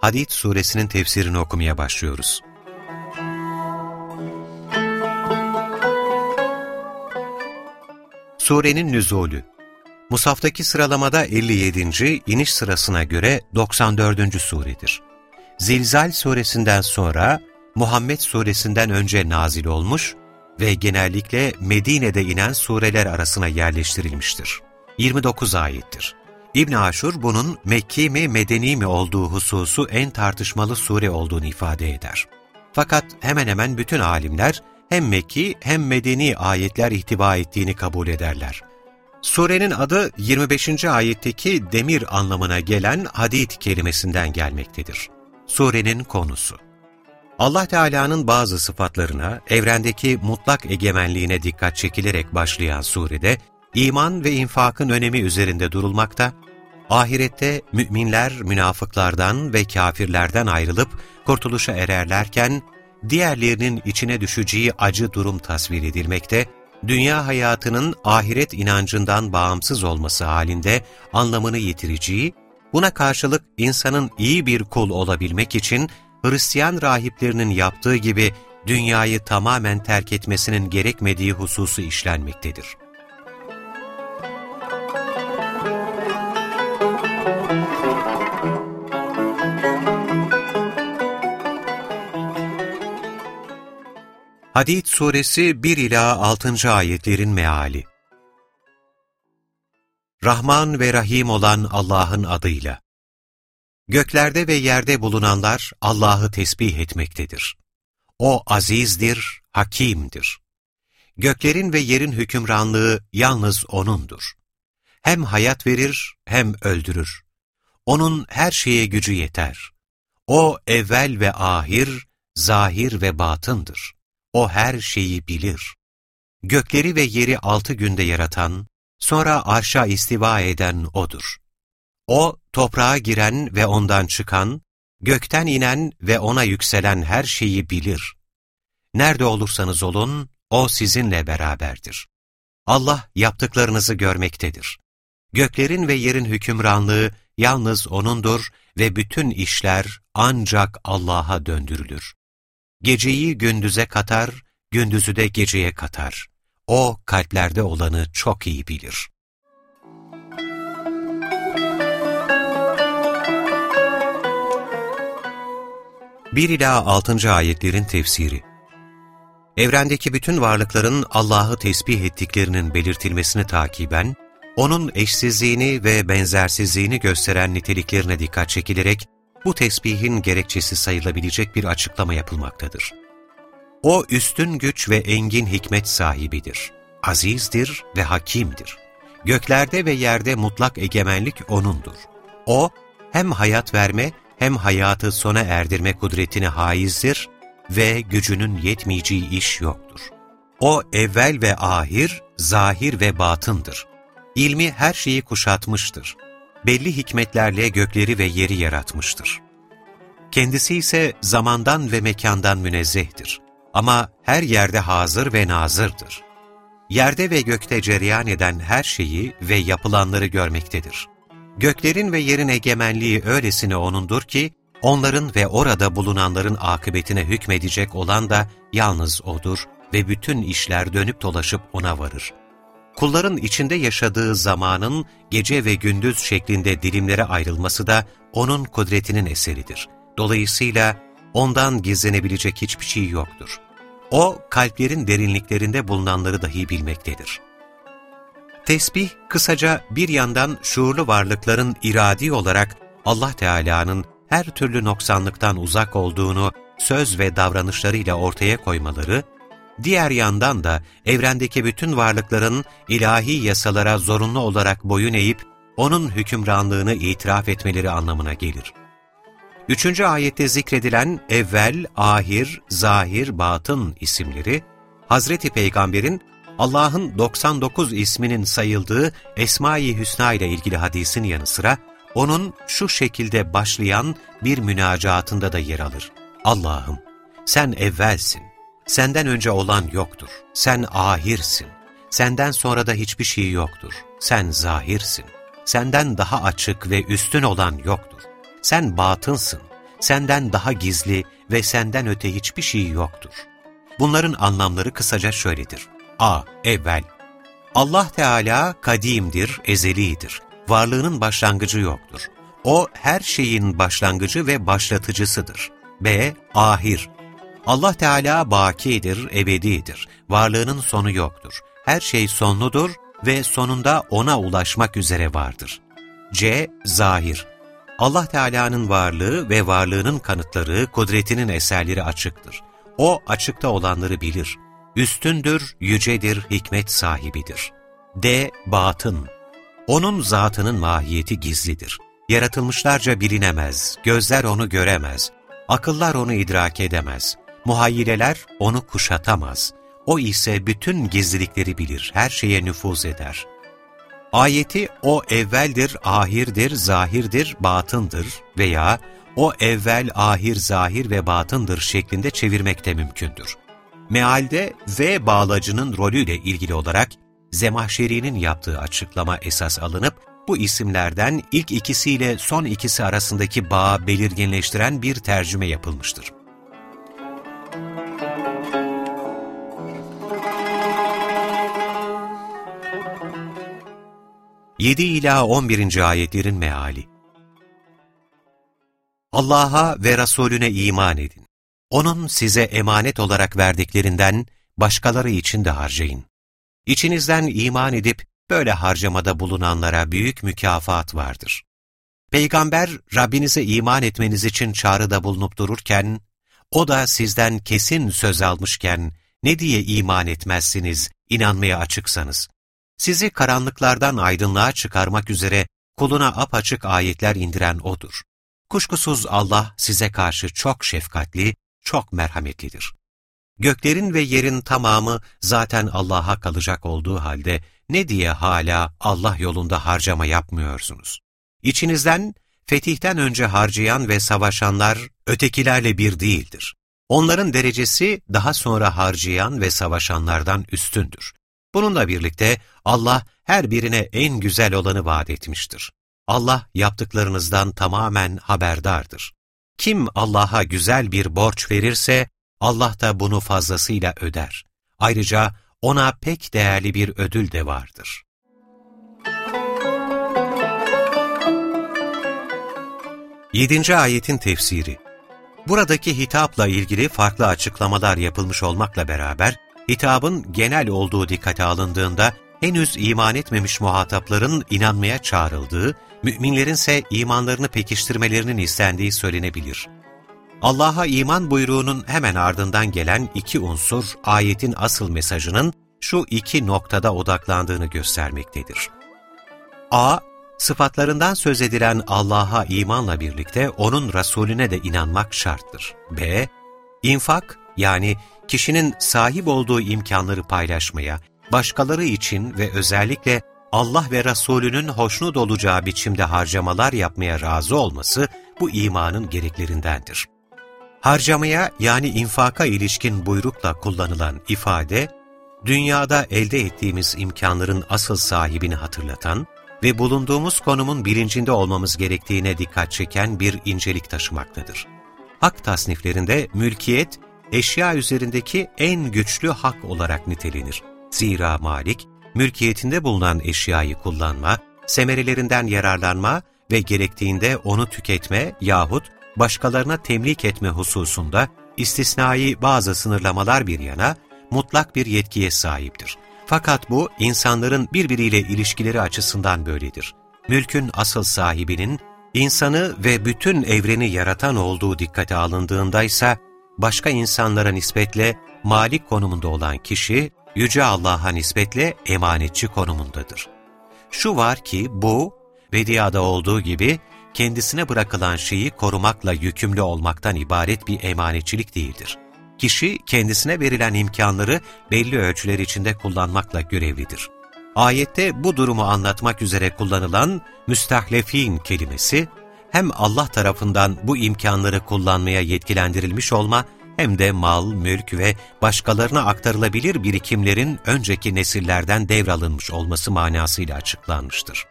Hadid suresinin tefsirini okumaya başlıyoruz. Surenin nüzulü Musaftaki sıralamada 57. iniş sırasına göre 94. suredir. Zilzal suresinden sonra Muhammed suresinden önce nazil olmuş ve genellikle Medine'de inen sureler arasına yerleştirilmiştir. 29 ayettir. İbn Aşur bunun Mekki mi Medeni mi olduğu hususu en tartışmalı sure olduğunu ifade eder. Fakat hemen hemen bütün alimler hem Mekki hem Medeni ayetler ihtiva ettiğini kabul ederler. Surenin adı 25. ayetteki demir anlamına gelen hadid kelimesinden gelmektedir. Surenin konusu Allah Teala'nın bazı sıfatlarına, evrendeki mutlak egemenliğine dikkat çekilerek başlayan surede, iman ve infakın önemi üzerinde durulmakta, ahirette müminler münafıklardan ve kafirlerden ayrılıp kurtuluşa ererlerken, diğerlerinin içine düşeceği acı durum tasvir edilmekte, dünya hayatının ahiret inancından bağımsız olması halinde anlamını yitireceği, buna karşılık insanın iyi bir kul olabilmek için Hristiyan rahiplerinin yaptığı gibi dünyayı tamamen terk etmesinin gerekmediği hususu işlenmektedir. Hadid Suresi 1 ila 6. ayetlerin meali. Rahman ve Rahim olan Allah'ın adıyla. Göklerde ve yerde bulunanlar Allah'ı tesbih etmektedir. O azizdir, hakimdir. Göklerin ve yerin hükümranlığı yalnız O'nundur. Hem hayat verir hem öldürür. O'nun her şeye gücü yeter. O evvel ve ahir, zahir ve batındır. O her şeyi bilir. Gökleri ve yeri altı günde yaratan, sonra arşa istiva eden O'dur. O, toprağa giren ve ondan çıkan, gökten inen ve ona yükselen her şeyi bilir. Nerede olursanız olun, O sizinle beraberdir. Allah yaptıklarınızı görmektedir. Göklerin ve yerin hükümranlığı yalnız O'nundur ve bütün işler ancak Allah'a döndürülür. Geceyi gündüze katar, gündüzü de geceye katar. O kalplerde olanı çok iyi bilir. 1 ila 6. ayetlerin tefsiri Evrendeki bütün varlıkların Allah'ı tesbih ettiklerinin belirtilmesini takiben, O'nun eşsizliğini ve benzersizliğini gösteren niteliklerine dikkat çekilerek, bu tesbihin gerekçesi sayılabilecek bir açıklama yapılmaktadır. O üstün güç ve engin hikmet sahibidir. Azizdir ve hakimdir. Göklerde ve yerde mutlak egemenlik O'nundur. O, hem hayat verme hem hayatı sona erdirme kudretine haizdir ve gücünün yetmeyeceği iş yoktur. O evvel ve ahir, zahir ve batındır. İlmi her şeyi kuşatmıştır. Belli hikmetlerle gökleri ve yeri yaratmıştır. Kendisi ise zamandan ve mekandan münezzehtir. Ama her yerde hazır ve nazırdır. Yerde ve gökte cereyan eden her şeyi ve yapılanları görmektedir. Göklerin ve yerin egemenliği öylesine O'nundur ki, onların ve orada bulunanların akıbetine hükmedecek olan da yalnız O'dur ve bütün işler dönüp dolaşıp O'na varır. Kulların içinde yaşadığı zamanın gece ve gündüz şeklinde dilimlere ayrılması da O'nun kudretinin eseridir. Dolayısıyla Ondan gizlenebilecek hiçbir şey yoktur. O, kalplerin derinliklerinde bulunanları dahi bilmektedir. Tesbih, kısaca bir yandan şuurlu varlıkların iradi olarak Allah Teala'nın her türlü noksanlıktan uzak olduğunu söz ve davranışlarıyla ortaya koymaları, diğer yandan da evrendeki bütün varlıkların ilahi yasalara zorunlu olarak boyun eğip, onun hükümranlığını itiraf etmeleri anlamına gelir. Üçüncü ayette zikredilen evvel, ahir, zahir, batın isimleri, Hazreti Peygamber'in Allah'ın 99 isminin sayıldığı Esma-i Hüsna ile ilgili hadisin yanı sıra, onun şu şekilde başlayan bir münacatında da yer alır. Allah'ım, sen evvelsin, senden önce olan yoktur, sen ahirsin, senden sonra da hiçbir şey yoktur, sen zahirsin, senden daha açık ve üstün olan yoktur, sen batınsın, senden daha gizli ve senden öte hiçbir şey yoktur. Bunların anlamları kısaca şöyledir. A. Evvel Allah Teala kadimdir, ezelidir. Varlığının başlangıcı yoktur. O her şeyin başlangıcı ve başlatıcısıdır. B. Ahir Allah Teala bakidir, ebedidir. Varlığının sonu yoktur. Her şey sonludur ve sonunda O'na ulaşmak üzere vardır. C. Zahir Allah Teala'nın varlığı ve varlığının kanıtları, kudretinin eserleri açıktır. O açıkta olanları bilir. Üstündür, yücedir, hikmet sahibidir. D. Batın Onun zatının mahiyeti gizlidir. Yaratılmışlarca bilinemez, gözler onu göremez, akıllar onu idrak edemez, muhayyileler onu kuşatamaz. O ise bütün gizlilikleri bilir, her şeye nüfuz eder. Ayeti o evveldir, ahirdir, zahirdir, batındır veya o evvel, ahir, zahir ve batındır şeklinde çevirmek de mümkündür. Mealde ve bağlacının rolüyle ilgili olarak Zemahşeri'nin yaptığı açıklama esas alınıp, bu isimlerden ilk ikisiyle son ikisi arasındaki bağı belirginleştiren bir tercüme yapılmıştır. 7 ila 11. ayetlerin meali. Allah'a ve Resulüne iman edin. Onun size emanet olarak verdiklerinden başkaları için de harcayın. İçinizden iman edip böyle harcamada bulunanlara büyük mükafat vardır. Peygamber Rabbinize iman etmeniz için çağrıda bulunup dururken, o da sizden kesin söz almışken ne diye iman etmezsiniz, inanmaya açıksanız? Sizi karanlıklardan aydınlığa çıkarmak üzere kuluna apaçık ayetler indiren O'dur. Kuşkusuz Allah size karşı çok şefkatli, çok merhametlidir. Göklerin ve yerin tamamı zaten Allah'a kalacak olduğu halde ne diye hala Allah yolunda harcama yapmıyorsunuz? İçinizden fetihten önce harcayan ve savaşanlar ötekilerle bir değildir. Onların derecesi daha sonra harcayan ve savaşanlardan üstündür. Bununla birlikte Allah her birine en güzel olanı vaat etmiştir. Allah yaptıklarınızdan tamamen haberdardır. Kim Allah'a güzel bir borç verirse, Allah da bunu fazlasıyla öder. Ayrıca ona pek değerli bir ödül de vardır. Yedinci ayetin tefsiri Buradaki hitapla ilgili farklı açıklamalar yapılmış olmakla beraber, hitabın genel olduğu dikkate alındığında henüz iman etmemiş muhatapların inanmaya çağrıldığı, müminlerin ise imanlarını pekiştirmelerinin istendiği söylenebilir. Allah'a iman buyruğunun hemen ardından gelen iki unsur ayetin asıl mesajının şu iki noktada odaklandığını göstermektedir. A. Sıfatlarından söz edilen Allah'a imanla birlikte O'nun Resulüne de inanmak şarttır. B. İnfak yani kişinin sahip olduğu imkanları paylaşmaya, başkaları için ve özellikle Allah ve Resulünün hoşnut olacağı biçimde harcamalar yapmaya razı olması bu imanın gereklerindendir. Harcamaya yani infaka ilişkin buyrukla kullanılan ifade, dünyada elde ettiğimiz imkanların asıl sahibini hatırlatan ve bulunduğumuz konumun bilincinde olmamız gerektiğine dikkat çeken bir incelik taşımaktadır. Hak tasniflerinde mülkiyet, eşya üzerindeki en güçlü hak olarak nitelenir. Zira Malik, mülkiyetinde bulunan eşyayı kullanma, semerelerinden yararlanma ve gerektiğinde onu tüketme yahut başkalarına temlik etme hususunda istisnai bazı sınırlamalar bir yana mutlak bir yetkiye sahiptir. Fakat bu insanların birbiriyle ilişkileri açısından böyledir. Mülkün asıl sahibinin insanı ve bütün evreni yaratan olduğu dikkate alındığında ise başka insanlara nispetle malik konumunda olan kişi, Yüce Allah'a nispetle emanetçi konumundadır. Şu var ki bu, Vedia'da olduğu gibi kendisine bırakılan şeyi korumakla yükümlü olmaktan ibaret bir emanetçilik değildir. Kişi kendisine verilen imkanları belli ölçüler içinde kullanmakla görevlidir. Ayette bu durumu anlatmak üzere kullanılan müstahlefin kelimesi, hem Allah tarafından bu imkanları kullanmaya yetkilendirilmiş olma, hem de mal, mülk ve başkalarına aktarılabilir birikimlerin önceki nesillerden devralınmış olması manasıyla açıklanmıştır.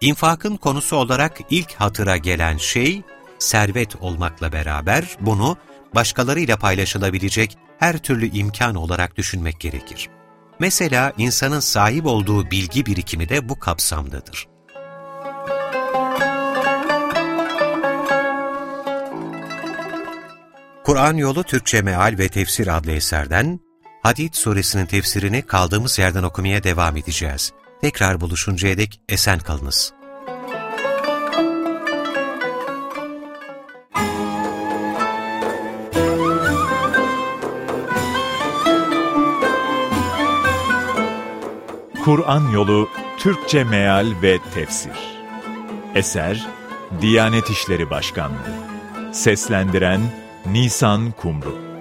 İnfakın konusu olarak ilk hatıra gelen şey, servet olmakla beraber bunu başkalarıyla paylaşılabilecek her türlü imkan olarak düşünmek gerekir. Mesela insanın sahip olduğu bilgi birikimi de bu kapsamdadır. Kur'an Yolu Türkçe Meal ve Tefsir adlı eserden Hadid suresinin tefsirini kaldığımız yerden okumaya devam edeceğiz. Tekrar buluşuncaya dek esen kalınız. Kur'an Yolu Türkçe Meal ve Tefsir Eser Diyanet İşleri Başkanlığı Seslendiren Nisan Kumru